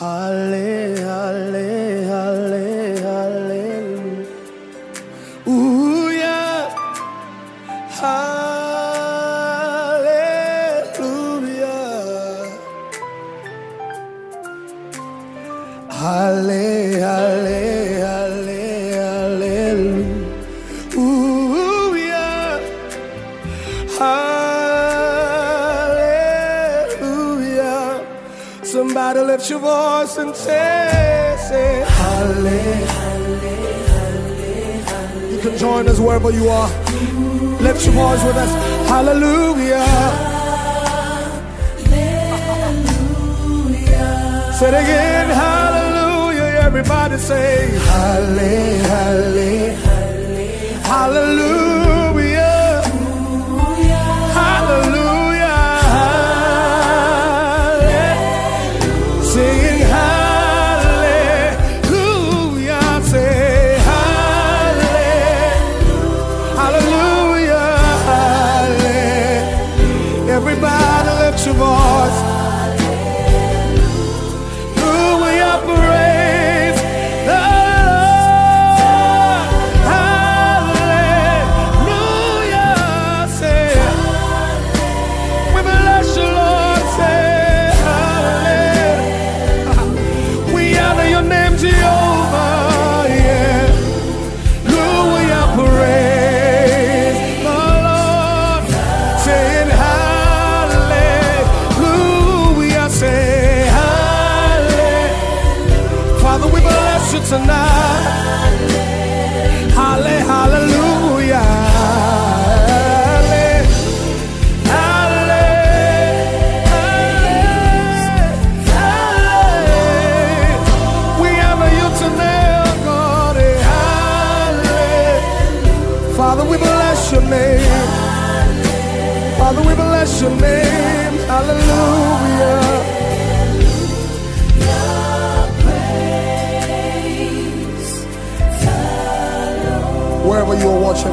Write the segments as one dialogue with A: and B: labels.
A: Halle, lift your and say, say, You can join us wherever you are. Lift your voice with us. Hallelujah. Say it again. Hallelujah. Everybody say, Halle, halle, Hallelujah. Hallelujah.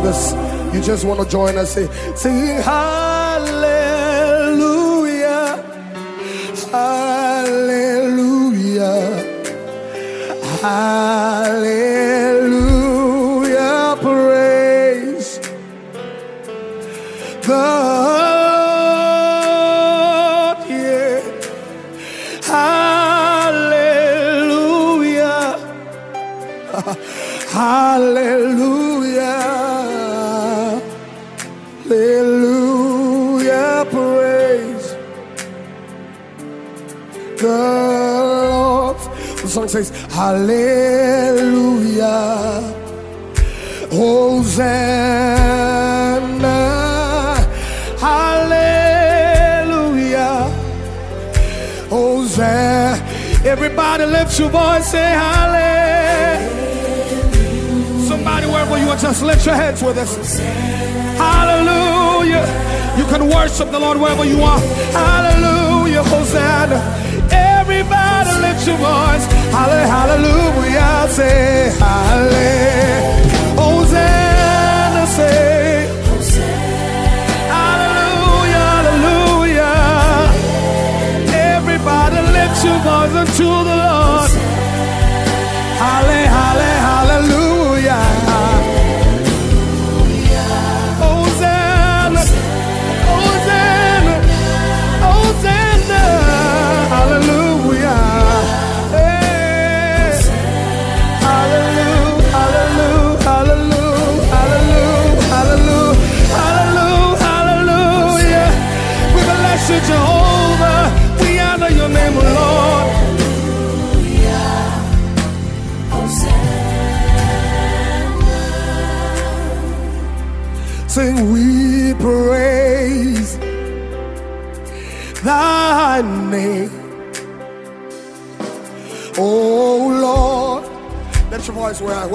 A: This, you just want to join us. Say, sing hallelujah. Says, Hallelujah. Hosanna. Hallelujah. Hosanna. Everybody lift your voice, say hallelujah. Somebody wherever you are, just lift your hands with us. Hallelujah. You can worship the Lord wherever you are. Hallelujah. Hosanna. Everybody lift your voice. Hallelujah. Hallelujah. Say hallelujah. Hosanna. Say hallelujah. Hallelujah. Everybody lift your the Lord. Halle, halle,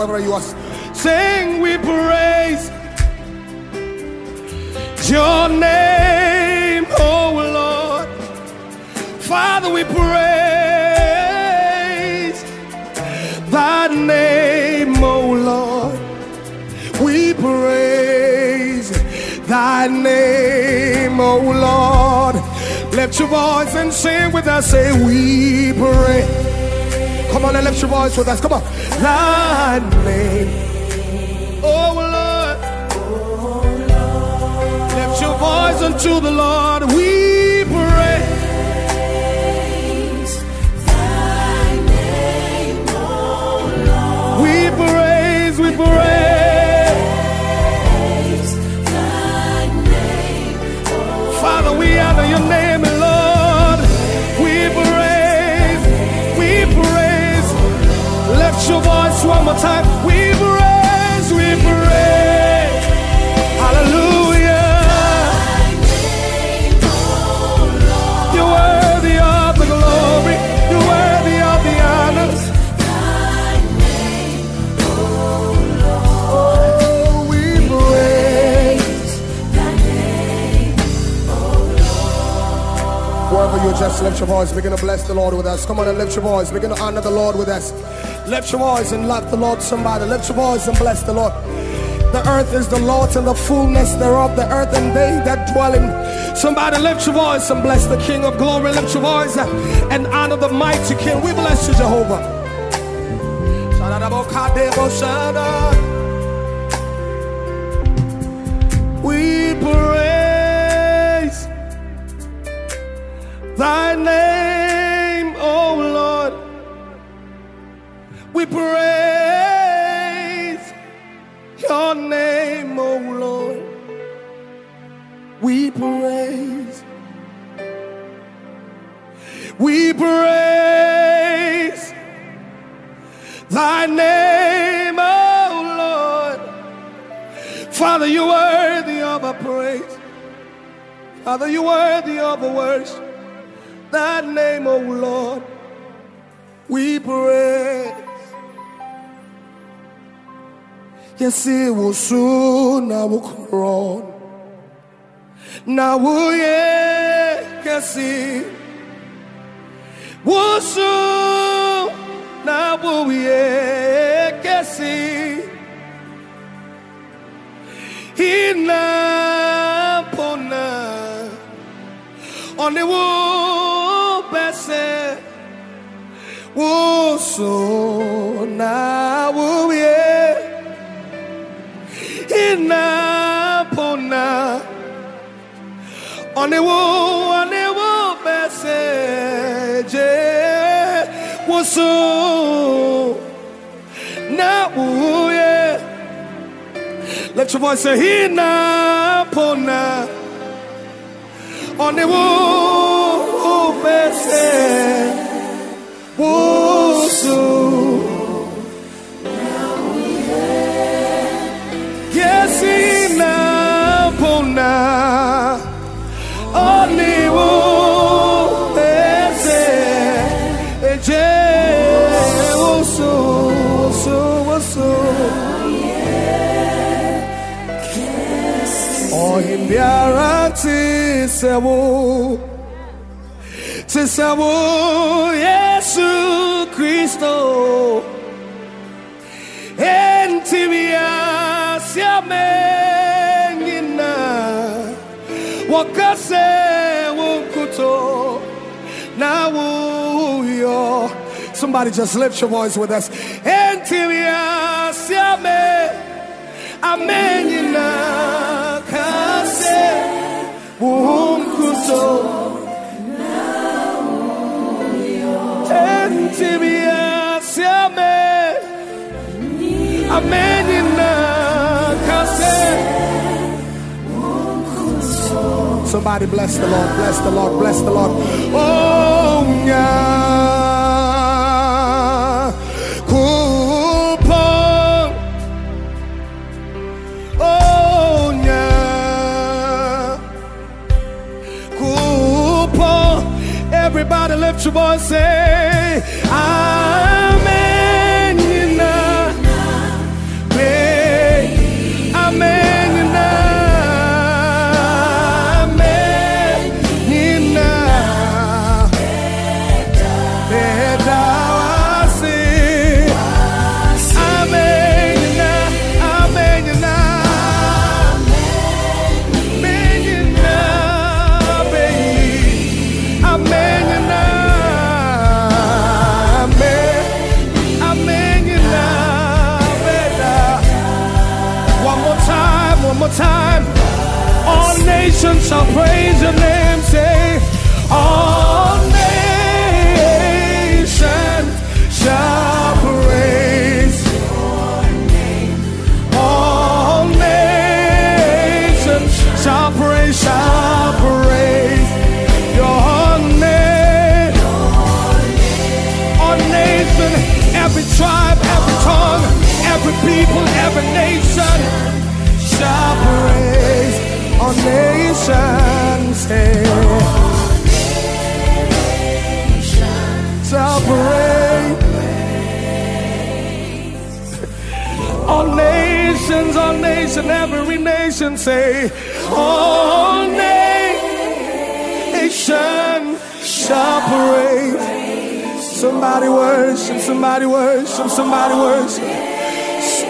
A: wherever you are. Sing, we praise your name, oh Lord. Father, we praise thy name, oh Lord. We praise thy name, oh Lord. Lift your voice and sing with us. Say, we pray. Come on and lift your voice with us. Come on. Thy name. Oh Lord. Lift your voice unto the Lord. We one more time. We praise, we praise. Hallelujah. You're worthy of the glory. You're worthy of the honor. Oh, we praise. Wherever you just lift your voice, begin to bless the Lord with us. Come on and lift your voice. We're going to honor the Lord with us. Lift your voice and love the Lord somebody. Lift your voice and bless the Lord. The earth is the Lord's and the fullness thereof, the earth and they that dwell in. Somebody lift your voice and bless the King of glory. Lift your voice and honor the mighty King. We bless you, Jehovah. We praise thy name, We praise your name, O Lord. We praise. We praise thy name, O Lord. Father, you're worthy of our praise. Father, you're worthy of our worship. That name, O Lord, we praise. Yes, it will soon, I will crown. Now, will yes, it will soon, now will on the wall bese wo so na inapona on the wall on the wall bese je wo so na wo ye let your voice say, Hina pona. On the woo sewo. Sewo Yesu Kristo Entimia siame ngina wakase wukuto na wuyo Somebody just lift your voice with us. Entimia siame amenyina Somebody bless the Lord, bless the Lord, bless the Lord. Oh, yeah. Everybody lift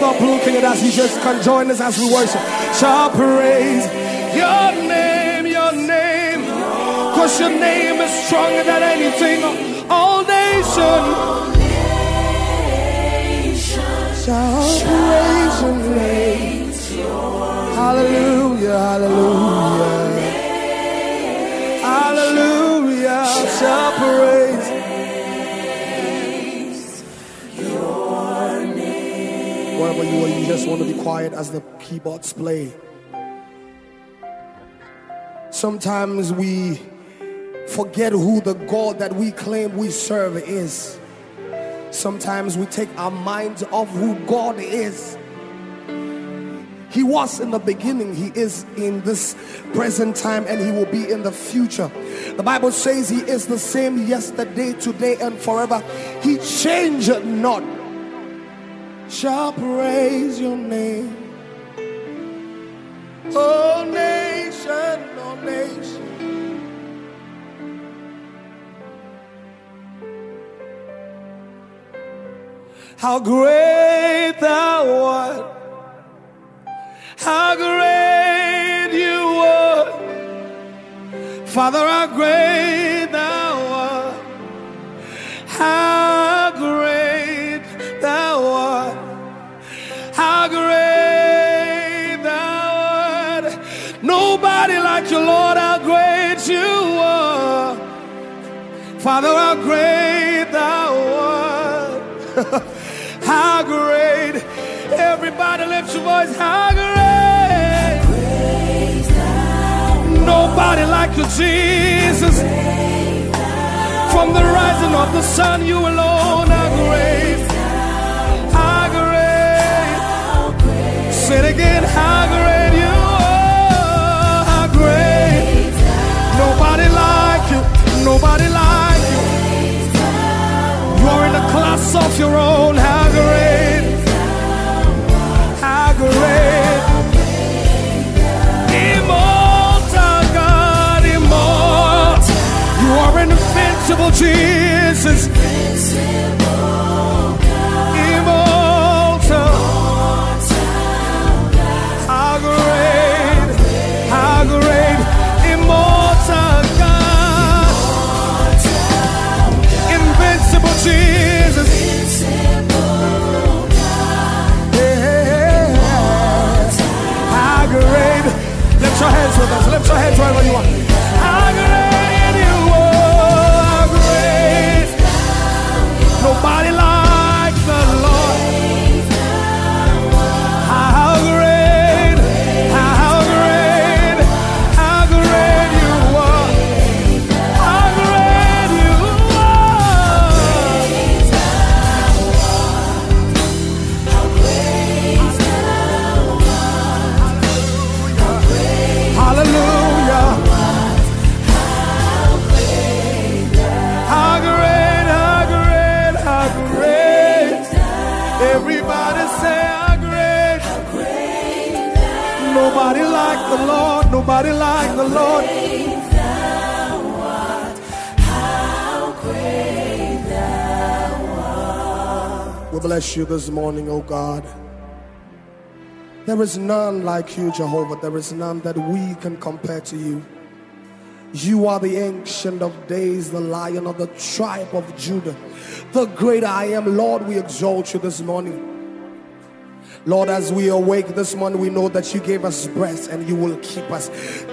A: Stop looking at us, you just can join us as we worship. Shall praise your name, your name. Cause your name is stronger than anything. All nations shall praise your name. Hallelujah, hallelujah. You you just want to be quiet as the keyboards play. Sometimes we forget who the God that we claim we serve is. Sometimes we take our minds off who God is. He was in the beginning, He is in this present time, and He will be in the future. The Bible says He is the same yesterday, today, and forever. He changed not. Shall praise your name. Oh, nation, oh, nation. How great thou art. How great you are. Father, how great thou art. How great thou art. Nobody like you, Lord, how great you are. Father, how great thou art. how great. Everybody lift your voice. How great. Nobody like you, Jesus. From the rising of the sun, you alone are great. It again. How great you are. How great. Nobody like you. Nobody like you. You are in a class of your own. How great. How great. Immortal God, immortal. You are invincible Jesus. Us. Lift your hands wherever you you this morning, O God. There is none like you, Jehovah. There is none that we can compare to you. You are the ancient of days, the lion of the tribe of Judah, the great I am. Lord, we exalt you this morning. Lord, as we awake this morning, we know that you gave us breath and you will keep us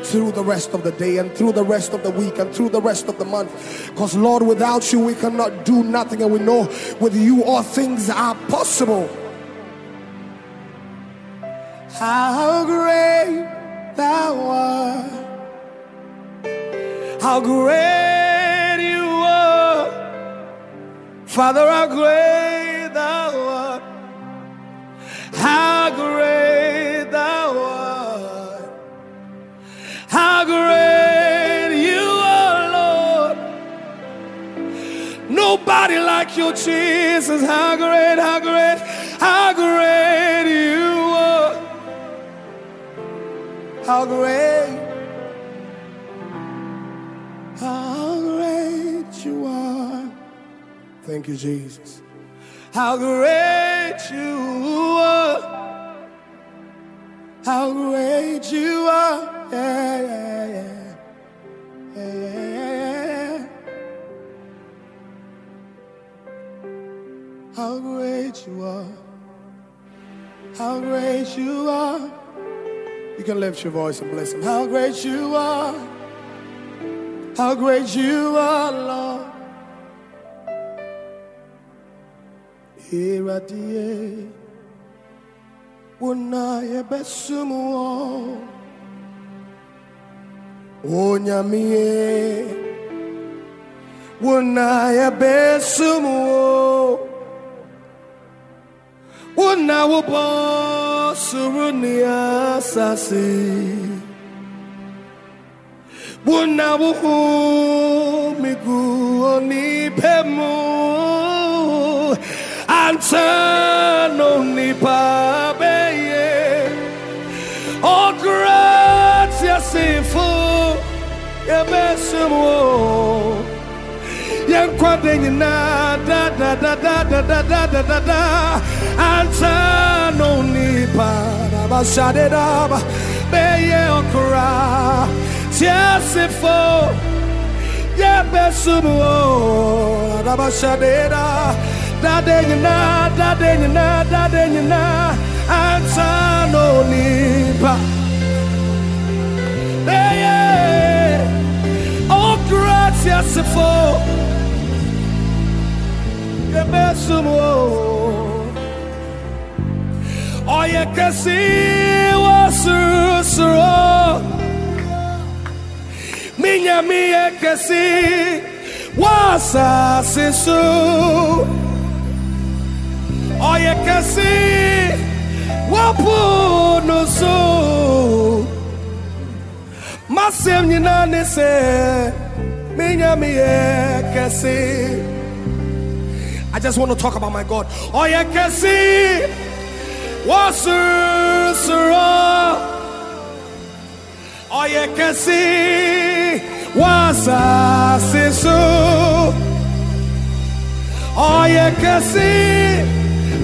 A: through the rest of the day and through the rest of the week and through the rest of the month. Because, Lord, without you, we cannot do nothing. And we know with you, all things are possible. How great thou art! How great you are! Father, how great! How great thou art! How great you are, Lord! Nobody like you, Jesus. How great, how great, how great you are! How great, how great you are. Thank you, Jesus. How great you are. How great you are. Yeah, yeah, yeah. Yeah. How great you are. How great you are. You can lift your voice and bless him. How great you are. How great you are, Lord. Iradie. Una yebesumu. Onyamie. Una yebesumu. Una wubo surunia sasi. Una wuhu migu onipemu. Antano nipa beye. Oh gracias sinful. Yebesumu. Yankwade nyina da da da da da da da da da da Anta no nipa da ba shade da ba Beye okra Tiasifo Ye besumu o da ba shade da de na da de na da de na ansa no nipa hey oh gracias for your besumo oh you can see what's wrong minha minha que se wasa sisu all you can see. So. Masem nyina ne se. Minya mi I just want to talk about my God. All you can see. Wasu surah. All you can see sisu. All you can see.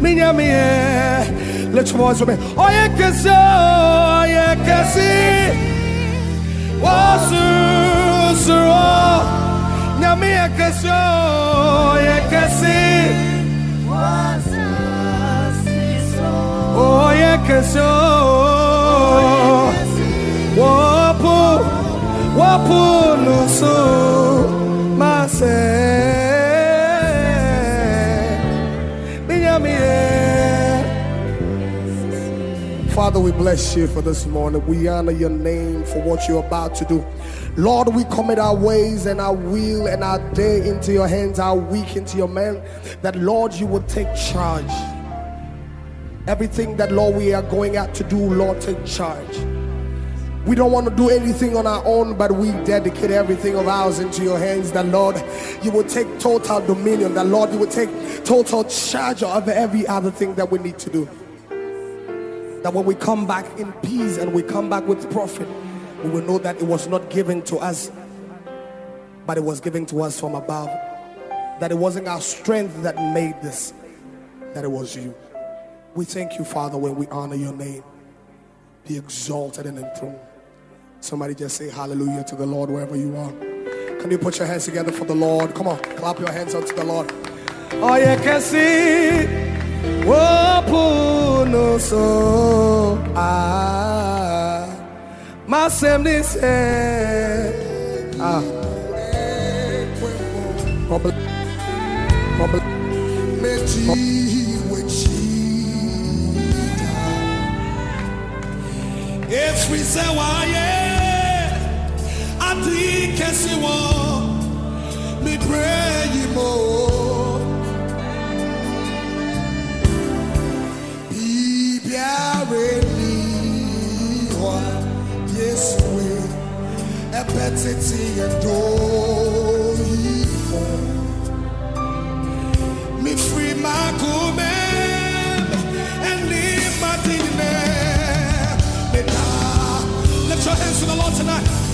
A: minha mulher. Eh. Let's voice me. Olha que se, olha que se. Osu, osu, oh. Minha minha que se, olha que se. Que se, Wapu, wapu, lusu, masé. Father, we bless you for this morning. We honor your name for what you're about to do. Lord, we commit our ways and our will and our day into your hands, our week into your man. That, Lord, you will take charge. Everything that, Lord, we are going out to do, Lord, take charge. We don't want to do anything on our own, but we dedicate everything of ours into your hands. That, Lord, you will take total dominion. That, Lord, you will take total charge of every other thing that we need to do.
B: That when we come back in peace and we come back with profit, we will know that it was not given to us, but it was given to us from above. That it wasn't our strength that made this, that it was you. We thank you, Father, when we honor your name. Be exalted and enthroned. Somebody just say hallelujah to the Lord wherever you are. Can you put your hands together for the Lord? Come on, clap your hands unto the Lord. Oh, you can see. Whoa, so ah, family said ah. Problem, problem,
A: Efiri sɛ wayɛ adi kɛse wɔ mi pray yi mo. Tete do yi fɔ. Mi firi ma kume ne. Me da. Lift your hands to the Lord tonight.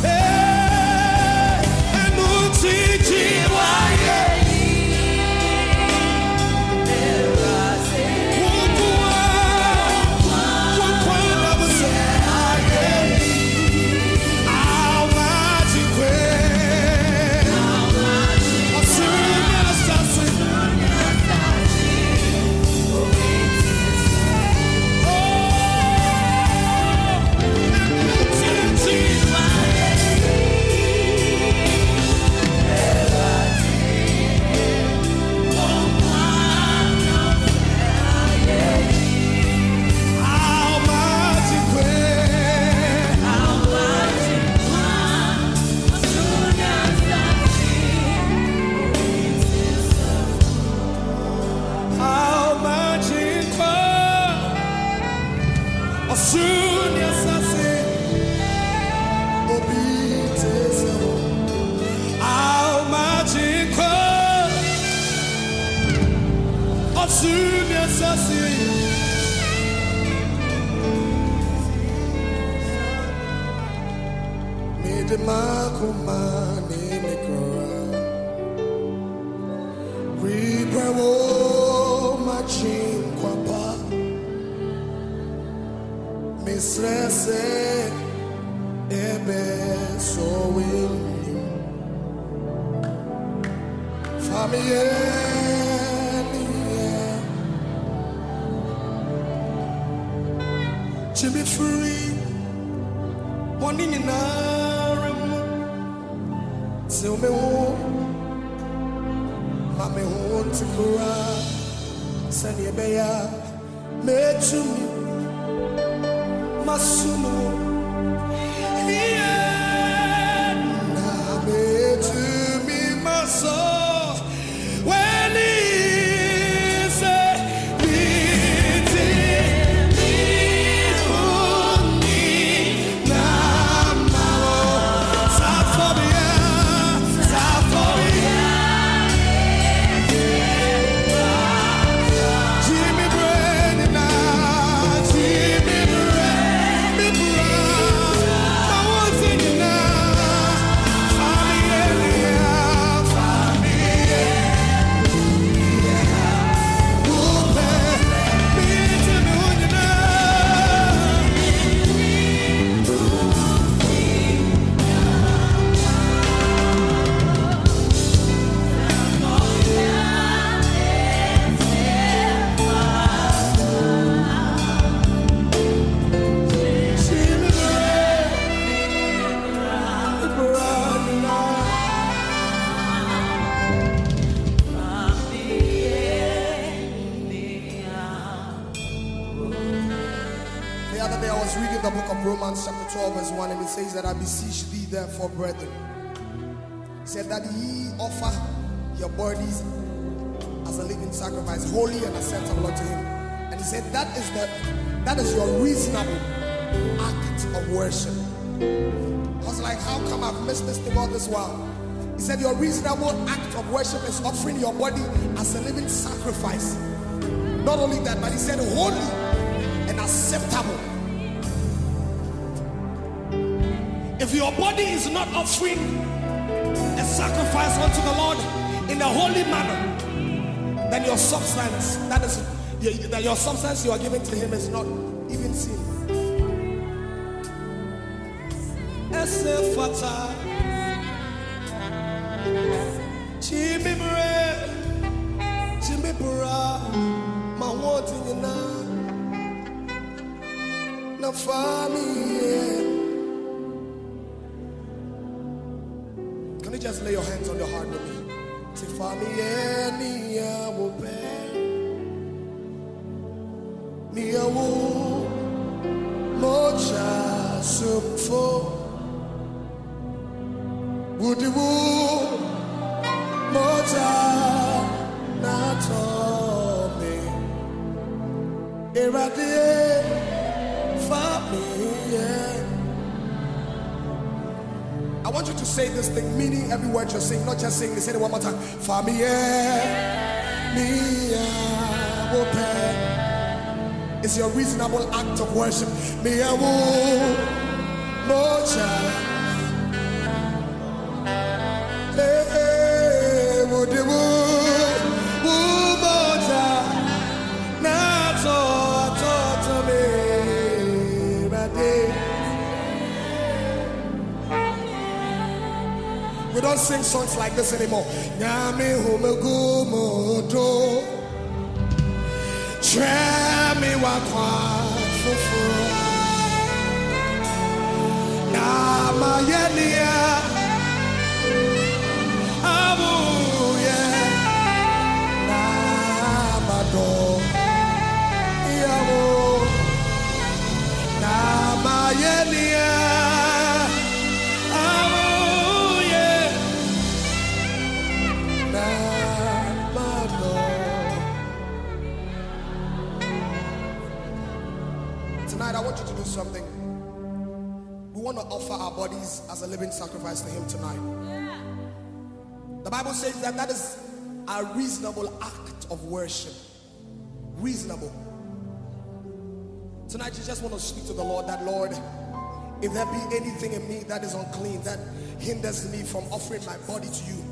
A: Ebe so will Famille To be free One in an arm Till me home Mame home to Send ye beya Me to me 12, verse 1, and it says that I beseech thee, therefore, brethren. Said that ye offer your bodies as a living sacrifice, holy and acceptable unto him. And he said that is the that is your reasonable act of worship. I was like, how come I've missed this thing all this while? He said your reasonable act of worship is offering your body as a living sacrifice. Not only that, but he said holy and acceptable. Body is not offering a sacrifice unto the Lord in a holy manner, then your substance, that is that your substance you are giving to him is not even seen. Esefata Chimimre Chimibura Mawoti Nina Na. Family Can lay your hands on your heart with me? Say family ni ya mupe Ni ya wo Mocha sumfo Woody to say this thing, meaning every word you're saying, not just saying, say it one more time. Family, me, it's your reasonable act of worship. I will, mocha. Don't sing songs like this anymore. Nyame humegu modo. Tremi wakwa fufu. Abu you something. We want to offer our bodies as a living sacrifice to Him tonight. The Bible says that that is a reasonable act of worship. Reasonable. Tonight, you just want to speak to the Lord that, Lord, if there be anything in me that is unclean, that hinders me from offering my body to you,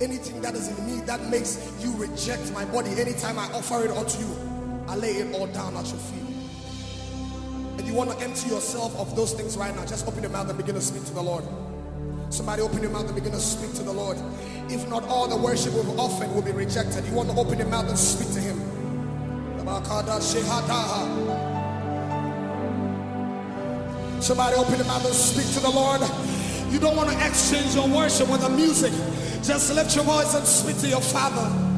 A: anything that is in me that makes you reject my body anytime I offer it unto you, I lay it all down at your feet. You want to empty yourself of those things right now, just open your mouth and begin to speak to the Lord. Somebody open your mouth and begin to speak to the Lord. If not, all the worship we've offered will be rejected. You want to open your mouth and speak to Him. Somebody open your mouth and speak to the Lord. You don't want to exchange your worship with the music. Just lift your voice and speak to your Father.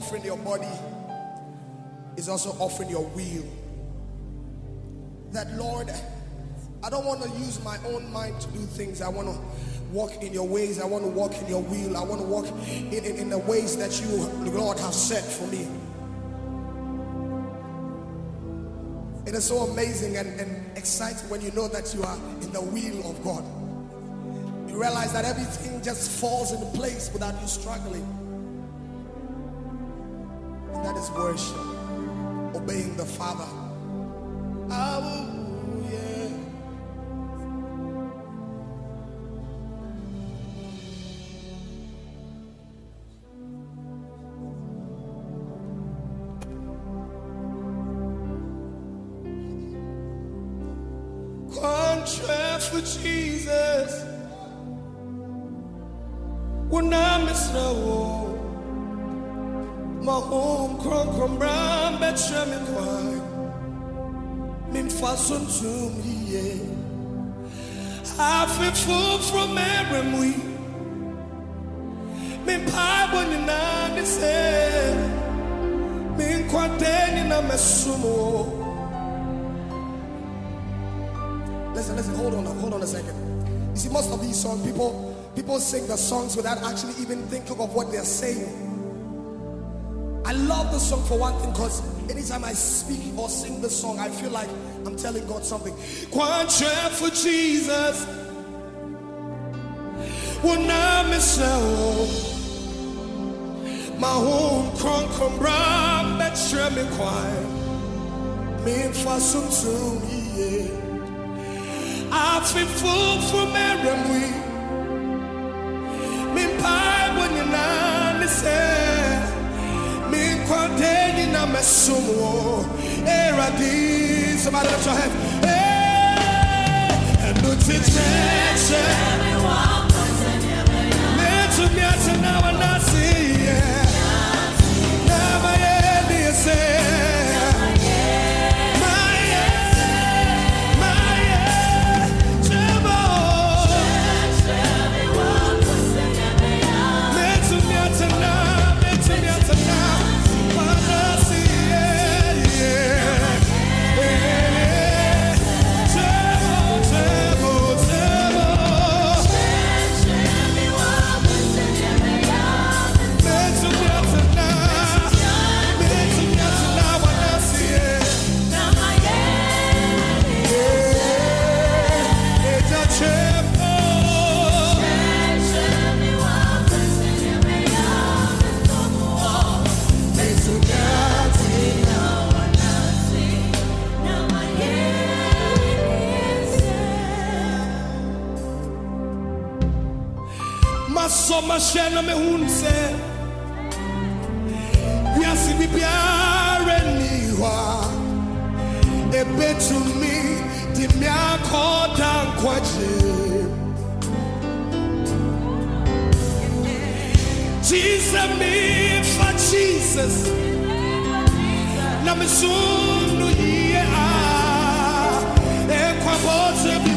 A: Offering your body is also offering your will. That Lord, I don't want to use my own mind to do things. I want to walk in your ways. I want to walk in your will. I want to walk in, in, in the ways that you, Lord, have set for me. It is so amazing and, and exciting when you know that you are in the will of God. You realize that everything just falls into place without you struggling. Is worship, obeying the Father.
C: Sing the songs without actually even thinking of what they're saying. I love the song for one thing because anytime I speak or sing the song, I feel like I'm telling God something.
A: Quantra for Jesus. When I miss my home cron cron bram betra me kwai
C: me fa sum sum ye
A: I feel full from every ni na me sumo eradi somebody lift your hand. Teacher to me now masoma hyɛ na mehu sɛ wiase bibiara nni hɔ a ɛbɛtumi de me akɔda nkwagye Jesus me for Jesus na mesom no yie a. Ɛkwa bɔtɛ bi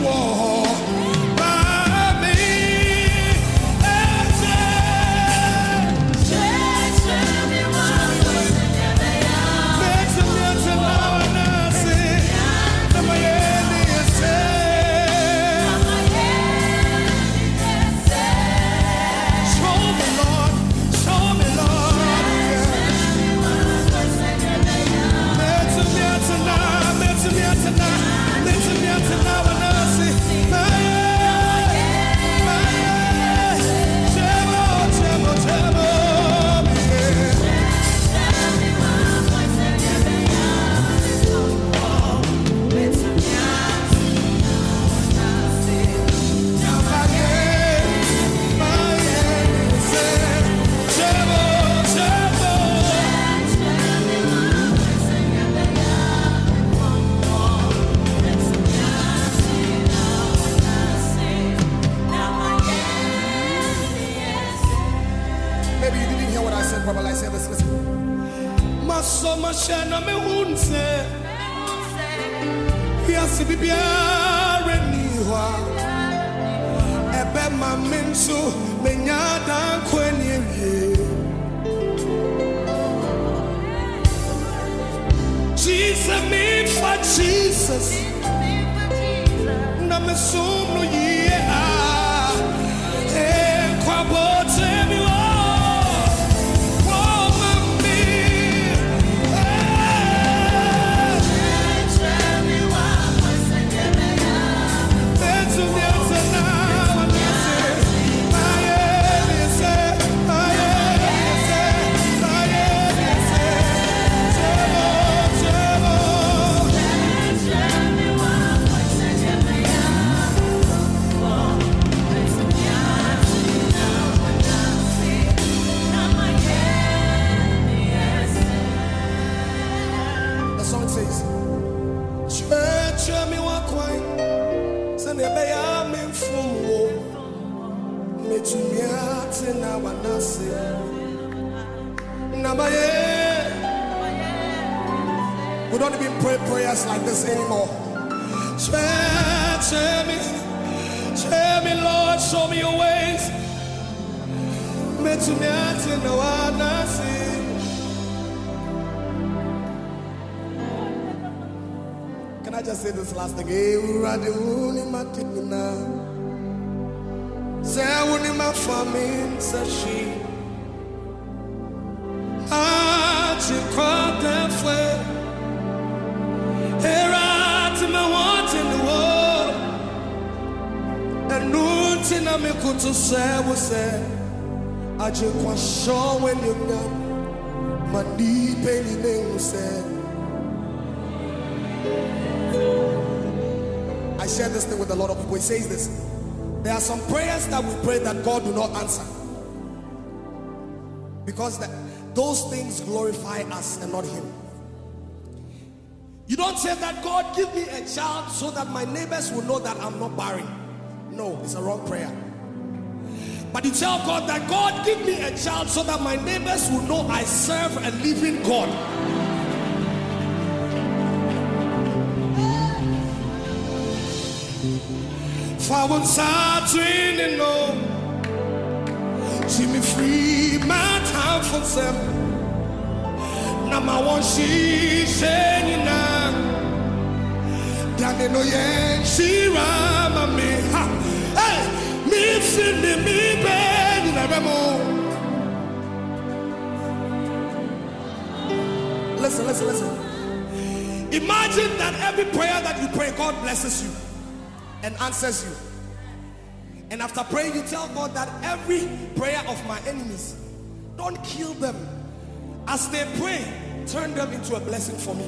A: We don't even pray prayers like this anymore. Tell me, tell me, Lord, show me your ways. Can I just say this last thing? I make to say was say I just want show when you got my deep any name said I share this thing with a lot of people. He says this. There are some prayers that we pray that God do not answer. Because those things glorify us and not Him. You don't say that God give me a child so that my neighbors will know that I'm not barren. No, it's a wrong prayer. But you tell God that God give me a child so that my neighbors will know I serve a living God. Forward side training no See me free my time for them Now my one she saying now Dane no yen she rama me. Ha! Hey me finna me bed in a remo Listen, listen, listen. Imagine that every prayer that you pray, God blesses you and answers you. And after praying, you tell God that every prayer of my enemies, don't kill them. As they pray, turn them into a blessing for me.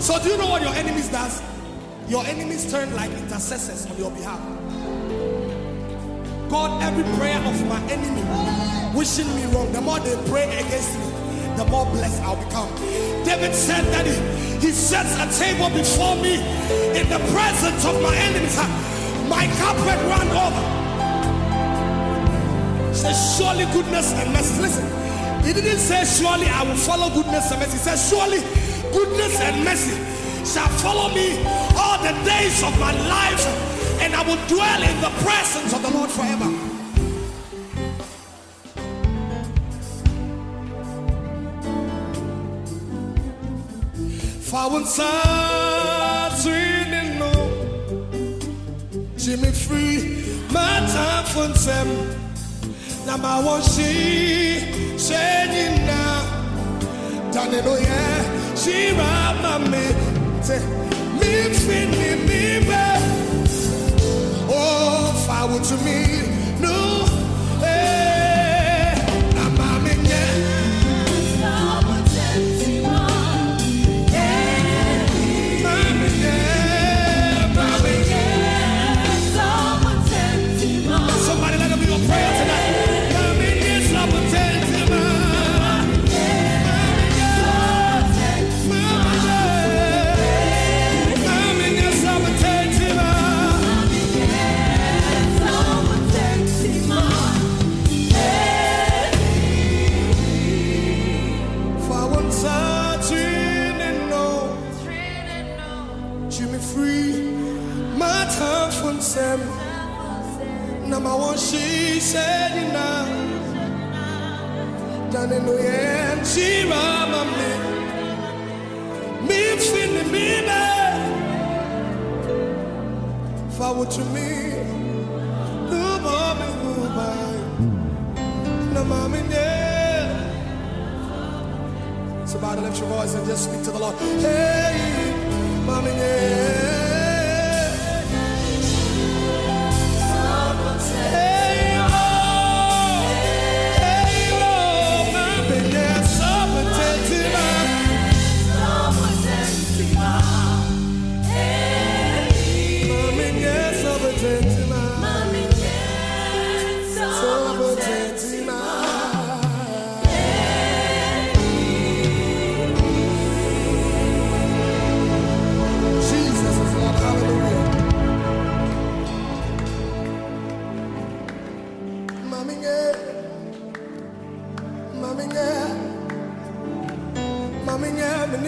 A: So do you know what your enemies does? Your enemies turn like intercessors on your behalf. God, every prayer of my enemy wishing me wrong, the more they pray against me, the more blessed I'll become. David said that he, he sets a table before me in the presence of my enemies. My carpet ran over. He says, Surely goodness and mercy. Listen, he didn't say, Surely I will follow goodness and mercy. He says, Surely goodness and mercy shall follow me all the days of my life, and I will dwell in the presence of the Lord forever. Found something no Jimmy free my time for them. Now my one she saying now Done no yeah she rama me Say me fin me me back Oh forward to me no Somebody lift your voice and just speak to the Lord. Hey, mommy, yeah.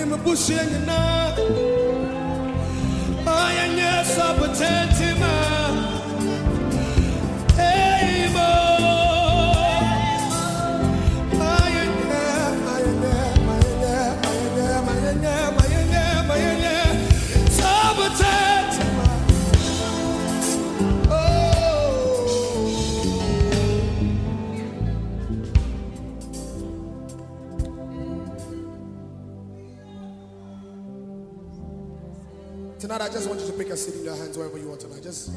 A: Nge, mini me bushi Tonight, I just want you to pick a seat in your hands wherever you are tonight. Just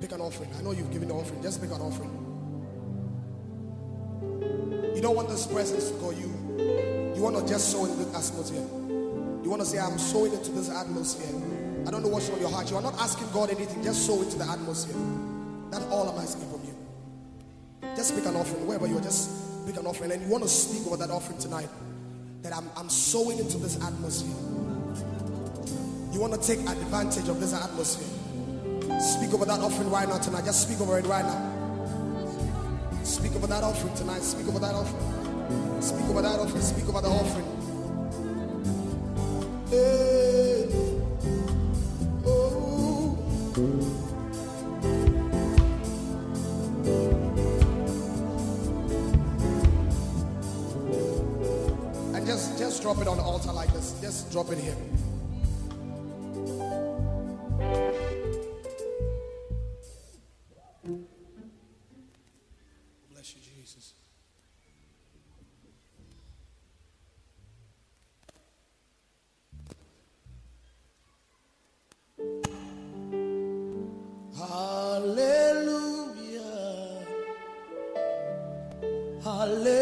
A: pick an offering. I know you've given the offering. Just pick an offering. You don't want this presence to go you. You want to just sow in the atmosphere. You want to say, I'm sowing into this atmosphere. I don't know what's on your heart. You are not asking God anything. Just sow into the atmosphere. That's all I'm asking from you. Just pick an offering. Wherever you are, just pick an offering. And you want to speak over that offering tonight. That I'm, I'm sowing into this atmosphere. Want to take advantage of this atmosphere. Speak over that offering right now tonight. Just speak over it right now. Speak over that offering tonight. Speak over that offering. Speak over that offering. Speak over the offering. Hey. Oh. And just, just drop it on the altar like this. Just drop it here. Hallelujah.